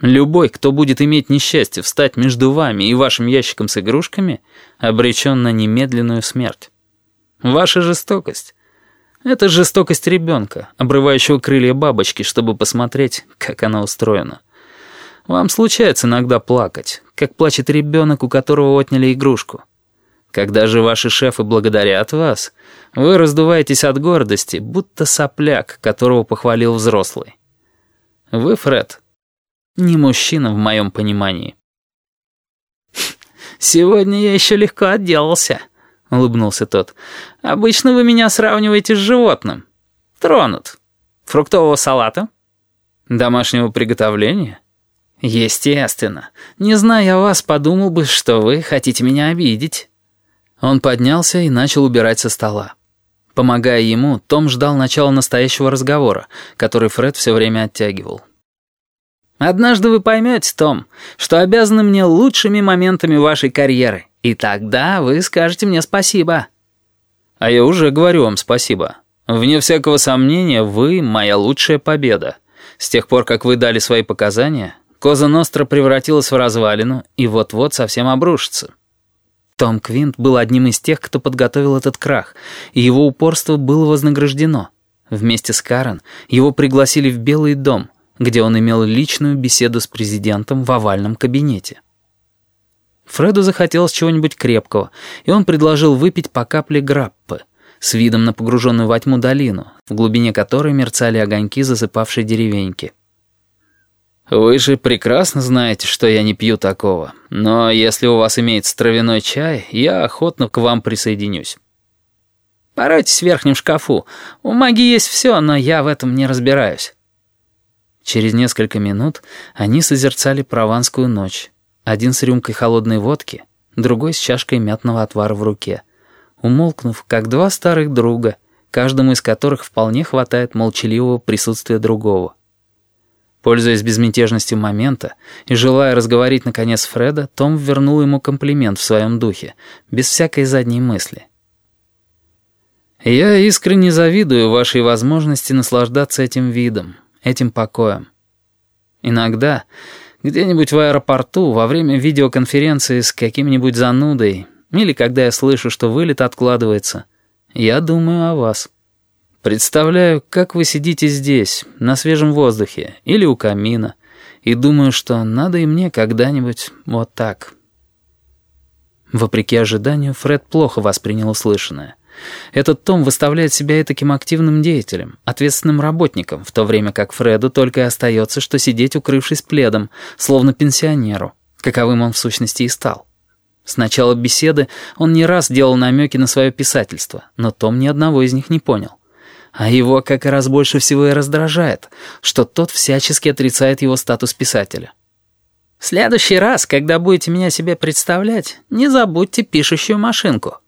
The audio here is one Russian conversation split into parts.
Любой, кто будет иметь несчастье встать между вами и вашим ящиком с игрушками, обречен на немедленную смерть. Ваша жестокость — это жестокость ребенка, обрывающего крылья бабочки, чтобы посмотреть, как она устроена. Вам случается иногда плакать, как плачет ребенок, у которого отняли игрушку. Когда же ваши шефы благодарят вас, вы раздуваетесь от гордости, будто сопляк, которого похвалил взрослый. Вы, Фред, не мужчина в моем понимании. «Сегодня я еще легко отделался», — улыбнулся тот. «Обычно вы меня сравниваете с животным. Тронут. Фруктового салата?» «Домашнего приготовления?» «Естественно. Не зная вас, подумал бы, что вы хотите меня обидеть». Он поднялся и начал убирать со стола. Помогая ему, Том ждал начала настоящего разговора, который Фред все время оттягивал. «Однажды вы поймете, Том, что обязаны мне лучшими моментами вашей карьеры, и тогда вы скажете мне спасибо». «А я уже говорю вам спасибо. Вне всякого сомнения, вы — моя лучшая победа. С тех пор, как вы дали свои показания, Коза Ностра превратилась в развалину и вот-вот совсем обрушится». Том Квинт был одним из тех, кто подготовил этот крах, и его упорство было вознаграждено. Вместе с Карен его пригласили в Белый дом, где он имел личную беседу с президентом в овальном кабинете. Фреду захотелось чего-нибудь крепкого, и он предложил выпить по капле граппы с видом на погруженную во тьму долину, в глубине которой мерцали огоньки засыпавшей деревеньки. «Вы же прекрасно знаете, что я не пью такого. Но если у вас имеется травяной чай, я охотно к вам присоединюсь». «Поройтесь в верхнем шкафу. У маги есть все, но я в этом не разбираюсь». Через несколько минут они созерцали прованскую ночь. Один с рюмкой холодной водки, другой с чашкой мятного отвара в руке. Умолкнув, как два старых друга, каждому из которых вполне хватает молчаливого присутствия другого. Пользуясь безмятежностью момента и желая разговорить наконец Фреда, Том вернул ему комплимент в своем духе, без всякой задней мысли. «Я искренне завидую вашей возможности наслаждаться этим видом, этим покоем. Иногда, где-нибудь в аэропорту, во время видеоконференции с каким-нибудь занудой, или когда я слышу, что вылет откладывается, я думаю о вас». Представляю, как вы сидите здесь, на свежем воздухе или у камина, и думаю, что надо и мне когда-нибудь вот так. Вопреки ожиданию, Фред плохо воспринял услышанное. Этот Том выставляет себя и таким активным деятелем, ответственным работником, в то время как Фреду только и остается, что сидеть, укрывшись пледом, словно пенсионеру, каковым он в сущности и стал. С начала беседы он не раз делал намеки на свое писательство, но Том ни одного из них не понял. А его как раз больше всего и раздражает, что тот всячески отрицает его статус писателя. «В следующий раз, когда будете меня себе представлять, не забудьте пишущую машинку.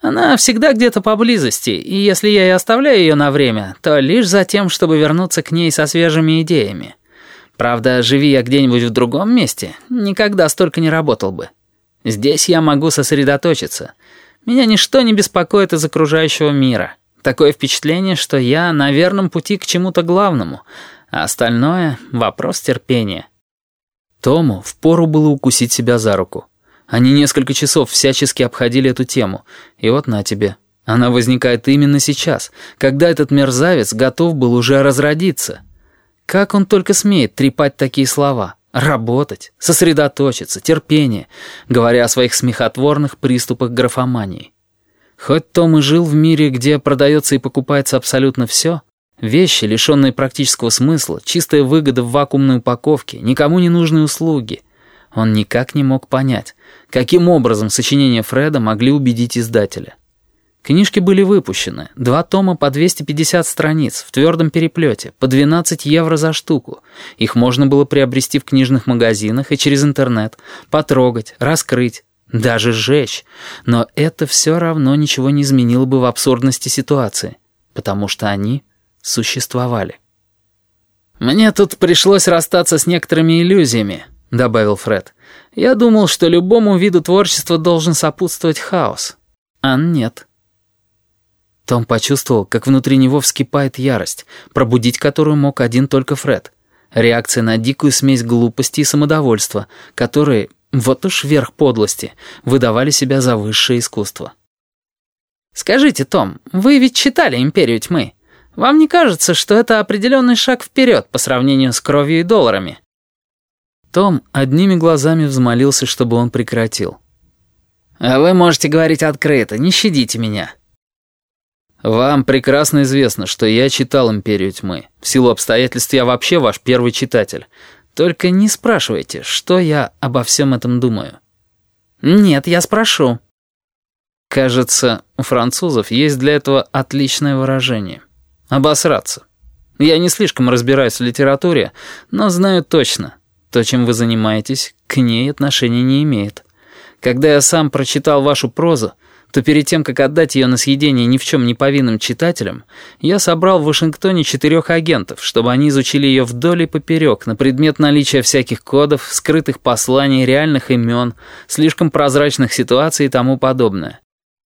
Она всегда где-то поблизости, и если я и оставляю ее на время, то лишь за тем, чтобы вернуться к ней со свежими идеями. Правда, живи я где-нибудь в другом месте, никогда столько не работал бы. Здесь я могу сосредоточиться. Меня ничто не беспокоит из окружающего мира». Такое впечатление, что я на верном пути к чему-то главному, а остальное — вопрос терпения. Тому впору было укусить себя за руку. Они несколько часов всячески обходили эту тему, и вот на тебе. Она возникает именно сейчас, когда этот мерзавец готов был уже разродиться. Как он только смеет трепать такие слова? Работать, сосредоточиться, терпение, говоря о своих смехотворных приступах графомании. Хоть Том и жил в мире, где продается и покупается абсолютно все, вещи, лишенные практического смысла, чистая выгода в вакуумной упаковке, никому не нужные услуги, он никак не мог понять, каким образом сочинения Фреда могли убедить издателя. Книжки были выпущены, два тома по 250 страниц, в твердом переплете, по 12 евро за штуку. Их можно было приобрести в книжных магазинах и через интернет, потрогать, раскрыть, даже сжечь. Но это все равно ничего не изменило бы в абсурдности ситуации, потому что они существовали. «Мне тут пришлось расстаться с некоторыми иллюзиями», — добавил Фред. «Я думал, что любому виду творчества должен сопутствовать хаос. А нет». Том почувствовал, как внутри него вскипает ярость, пробудить которую мог один только Фред. Реакция на дикую смесь глупости и самодовольства, которые, вот уж верх подлости, выдавали себя за высшее искусство. «Скажите, Том, вы ведь читали «Империю тьмы». Вам не кажется, что это определенный шаг вперед по сравнению с кровью и долларами?» Том одними глазами взмолился, чтобы он прекратил. «А вы можете говорить открыто, не щадите меня». «Вам прекрасно известно, что я читал «Империю тьмы». В силу обстоятельств я вообще ваш первый читатель. Только не спрашивайте, что я обо всем этом думаю». «Нет, я спрошу». Кажется, у французов есть для этого отличное выражение. Обосраться. Я не слишком разбираюсь в литературе, но знаю точно, то, чем вы занимаетесь, к ней отношения не имеет. Когда я сам прочитал вашу прозу, то перед тем, как отдать ее на съедение ни в чем не повинным читателям, я собрал в Вашингтоне четырех агентов, чтобы они изучили ее вдоль и поперек на предмет наличия всяких кодов, скрытых посланий, реальных имен, слишком прозрачных ситуаций и тому подобное.